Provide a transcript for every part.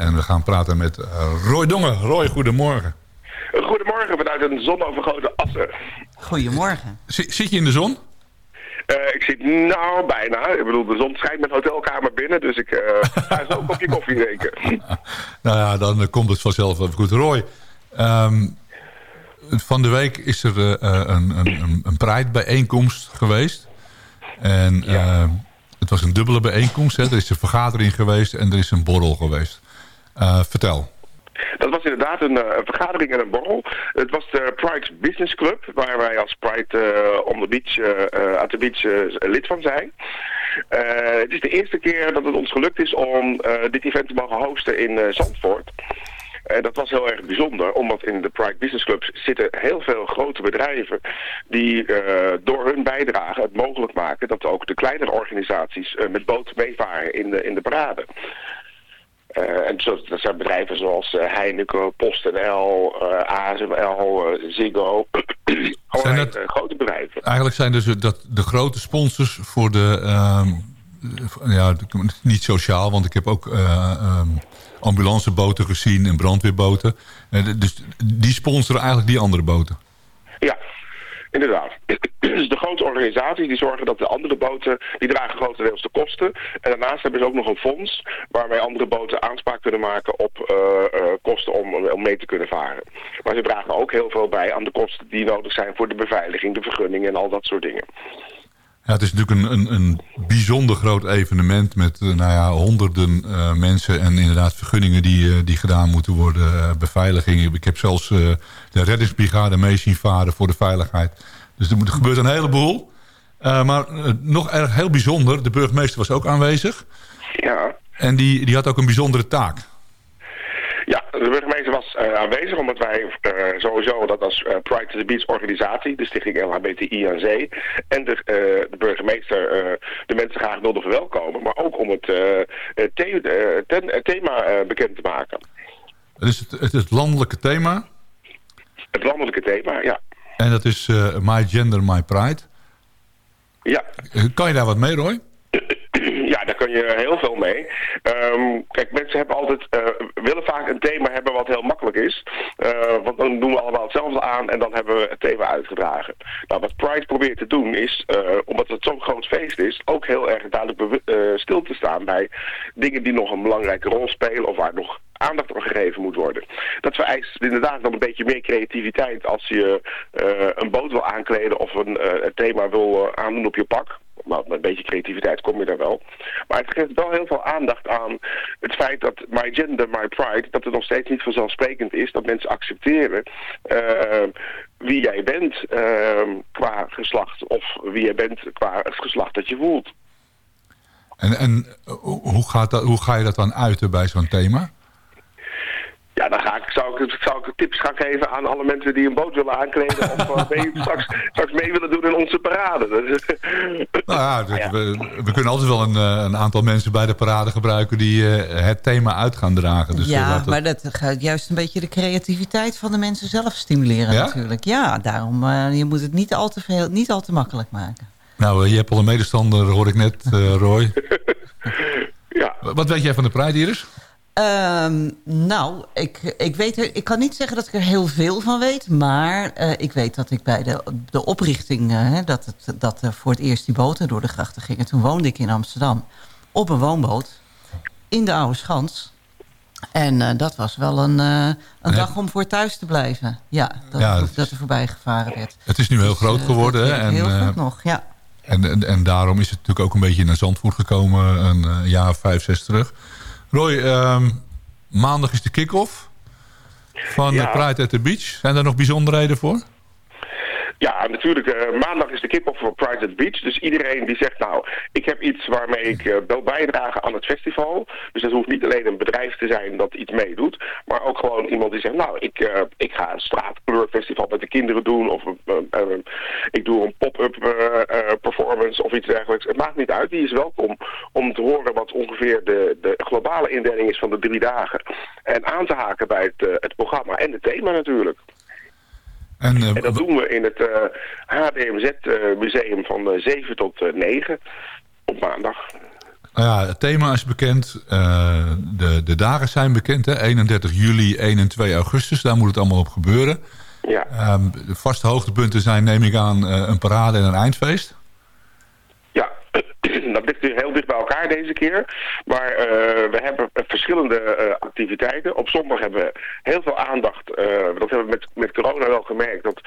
En we gaan praten met Roy Dongen. Roy, goedemorgen. Goedemorgen vanuit een zonovergoten Assen. Goedemorgen. zit je in de zon? Uh, ik zit nou bijna. Ik bedoel, de zon schijnt mijn hotelkamer binnen, dus ik uh, ga zo een kopje koffie drinken. nou ja, dan uh, komt het vanzelf wel goed. Roy, um, van de week is er een, een, een, een Pride-bijeenkomst geweest. En ja. het was een dubbele bijeenkomst. Hè. Er is een vergadering geweest en er is een borrel geweest. Vertel. Dat was inderdaad een, een, vergadering en een borrel. Het was de Pride Business Club, waar wij als Pride uh, on the Beach, at the Beach lid van zijn. het is de eerste keer dat het ons gelukt is om dit event te mogen hosten in Zandvoort. En dat was heel erg bijzonder, omdat in de Pride Business Clubs zitten heel veel grote bedrijven die door hun bijdrage het mogelijk maken dat ook de kleinere organisaties met boten meevaren in de, in de parade. Uh, en zo, dat zijn bedrijven zoals uh, Heineken, PostNL, uh, ASML, Ziggo. zijn dat, grote bedrijven. Eigenlijk zijn dus dat de grote sponsors voor de... Ehm, ja, niet sociaal, want ik heb ook um, ambulanceboten gezien en brandweerboten. dus die sponsoren eigenlijk die andere boten. Ja, Inderdaad. Dus de grote organisaties die zorgen dat de andere boten, die dragen grotendeels de kosten. En daarnaast hebben ze ook nog een fonds waarmee andere boten aanspraak kunnen maken op uh, uh, kosten om, om mee te kunnen varen. Maar ze dragen ook heel veel bij aan de kosten die nodig zijn voor de beveiliging, de vergunning en al dat soort dingen. Ja, het is natuurlijk een, een, een bijzonder groot evenement met nou ja, honderden uh, mensen en inderdaad vergunningen die, uh, die gedaan moeten worden, uh, beveiliging. Ik heb zelfs de reddingsbrigade mee zien varen voor de veiligheid. Dus er, moet, er gebeurt een heleboel. maar nog erg heel bijzonder, de burgemeester was ook aanwezig. Ja. En die, die had ook een bijzondere taak. Ja, de burgemeester was uh, aanwezig omdat wij uh, sowieso dat als uh, Pride to the Beach organisatie, de stichting LHBTI Zee, en de, de burgemeester de mensen graag wilden verwelkomen, maar ook om het, the ten, thema bekend te maken. Het is het, het, het, landelijke thema? Het landelijke thema, ja. En dat is My Gender, My Pride? Ja. Kan je daar wat mee, Roy? Ja, daar kun je heel veel mee. Um, kijk, mensen hebben altijd, uh, willen vaak een thema hebben wat heel makkelijk is. Uh, want dan doen we allemaal hetzelfde aan en dan hebben we het thema uitgedragen. Nou, wat Pride probeert te doen is, uh, omdat het zo'n groot feest is, ook heel erg duidelijk stil te staan bij dingen die nog een belangrijke rol spelen of waar nog aandacht aan gegeven moet worden. Dat vereist inderdaad dan een beetje meer creativiteit als je een boot wil aankleden of een, thema wil aandoen op je pak maar met een beetje creativiteit kom je daar wel. Maar het geeft wel heel veel aandacht aan het feit dat my gender, my pride, dat het nog steeds niet vanzelfsprekend is dat mensen accepteren uh, wie jij bent uh, qua geslacht of wie jij bent qua het geslacht dat je voelt. En, en hoe, gaat dat, hoe ga je dat dan uiten bij zo'n thema? Ja, dan ga ik, zou, ik, zou ik tips gaan geven aan alle mensen die een boot willen aankleden... of uh, mee, straks, straks mee willen doen in onze parade. nou ja, dus We, we, kunnen altijd wel een, eh, een, aantal mensen bij de parade gebruiken... die uh, het thema uit gaan dragen. Dus ja, maar dat gaat juist een beetje de creativiteit van de mensen zelf stimuleren ja? natuurlijk. Ja, daarom uh, je moet het niet al te, veel, niet al te makkelijk maken. Nou, je hebt al een medestander, hoor ik net, Roy. ja. Wat weet jij van de Pride, Iris? Um, nou, ik, ik, weet er, ik kan niet zeggen dat ik er heel veel van weet. Maar uh, ik weet dat ik bij de, de oprichting... Uh, dat, het, dat uh, voor het eerst die boten door de grachten gingen. Toen woonde ik in Amsterdam op een woonboot in de Oude Schans. En dat was wel een, een dag om voor thuis te blijven. Ja, dat, ja, dat er voorbij gevaren werd. Het is nu heel dus, groot geworden. en, heel goed nog, ja. En, en, en, daarom is het natuurlijk ook een beetje naar Zandvoort gekomen... een jaar of vijf, zes terug... Roy, um, maandag is de kick-off van ja. Pride at the Beach. Zijn daar nog bijzonderheden voor? Ja, natuurlijk. Uh, maandag is de kick-off voor Pride at Beach. Dus iedereen die zegt, nou, ik heb iets waarmee ik uh, wil bijdragen aan het festival. Dus dat hoeft niet alleen een bedrijf te zijn dat iets meedoet. Maar ook gewoon iemand die zegt, nou, ik, uh, ik ga een straatkleurfestival met de kinderen doen. Of ik doe een pop-up performance of iets dergelijks. Het maakt niet uit. Die is welkom om te horen wat ongeveer de, de globale indeling is van de drie dagen. En aan te haken bij het, het programma en het thema natuurlijk. En, uh, en, dat doen we in het uh, eh, HDMZ-museum van 7 tot 9 op maandag. Nou ja, het thema is bekend. de, de dagen zijn bekend. Hè? 31 juli, 1 en 2 augustus. Daar moet het allemaal op gebeuren. Ja. Um, de vaste hoogtepunten zijn, neem ik aan, een parade en een eindfeest. dat ligt nu heel deze keer. Maar uh, we hebben verschillende uh, activiteiten. Op zondag hebben we heel veel aandacht. Uh, dat hebben we met, met corona wel gemerkt. Dat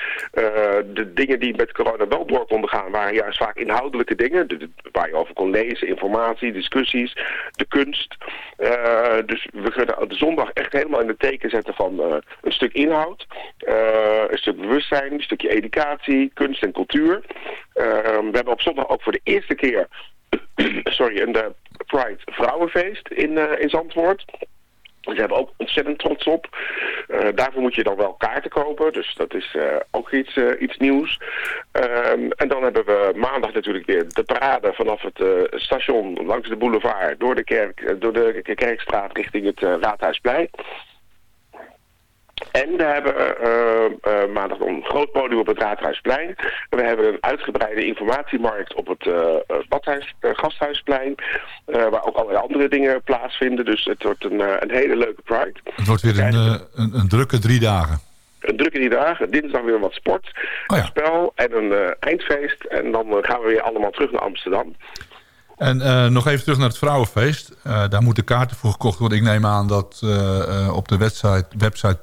de dingen die met corona wel door konden gaan... waren juist vaak inhoudelijke dingen. Waar je over kon lezen, informatie, discussies, de kunst. dus we kunnen de zondag echt helemaal in het teken zetten van een stuk inhoud. een stuk bewustzijn, een stukje educatie, kunst en cultuur. we hebben op zondag ook voor de eerste keer sorry, een uh, Pride Vrouwenfeest in, uh, in Zandvoort. Ze hebben ook ontzettend trots op. Uh, daarvoor moet je dan wel kaarten kopen. Dus dat is ook iets, iets nieuws. Um, en dan hebben we maandag natuurlijk weer de parade vanaf het station langs de boulevard... door de, kerk, door de Kerkstraat richting het Raadhuisplein. En we hebben uh, uh, maandag een groot podium op het Raadhuisplein. We hebben een uitgebreide informatiemarkt op het badhuis, Gasthuisplein. waar ook allerlei andere dingen plaatsvinden. Dus het wordt een, een hele leuke Pride. Het wordt weer een, een, een, drukke drie dagen. Een drukke drie dagen. Dinsdag weer wat sport, oh ja. een spel en een eindfeest. En dan gaan we weer allemaal terug naar Amsterdam. En uh, nog even terug naar het Vrouwenfeest. Uh, daar moeten kaarten voor gekocht worden. Ik neem aan dat uh, op de website, website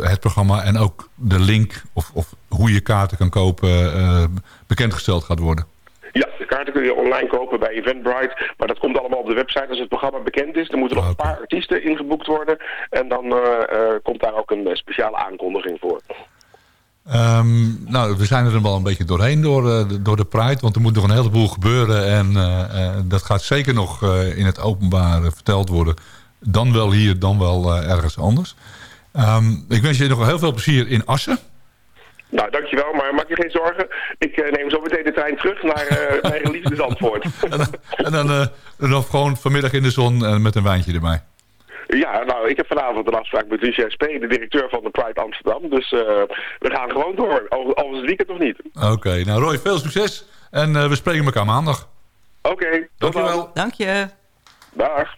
het programma en ook de link of, of hoe je kaarten kan kopen bekendgesteld gaat worden. Ja, de kaarten kun je online kopen bij Eventbrite. Maar dat komt allemaal op de website als het programma bekend is. Er moeten nog een paar artiesten ingeboekt worden. En dan komt daar ook een speciale aankondiging voor. Um, nou, we zijn er wel een beetje doorheen door, uh, door de Pride. Want er moet nog een heleboel gebeuren. En uh, uh, dat gaat zeker nog in het openbaar verteld worden. Dan wel hier, dan wel ergens anders. Um, ik wens je nog heel veel plezier in Assen. Nou, dankjewel. Maar maak je geen zorgen. Ik neem zo meteen de trein terug naar mijn geliefde Zandvoort. en dan, en dan, dan gewoon vanmiddag in de zon met een wijntje erbij. Ja, nou, ik heb vanavond een afspraak met Lucien Spee, de directeur van de Pride Amsterdam. Dus uh, we gaan gewoon door, al is het weekend of niet. Oké, okay, nou Roy, veel succes. En uh, we spreken elkaar maandag. Oké, okay, tot dan. Dank je. Dag.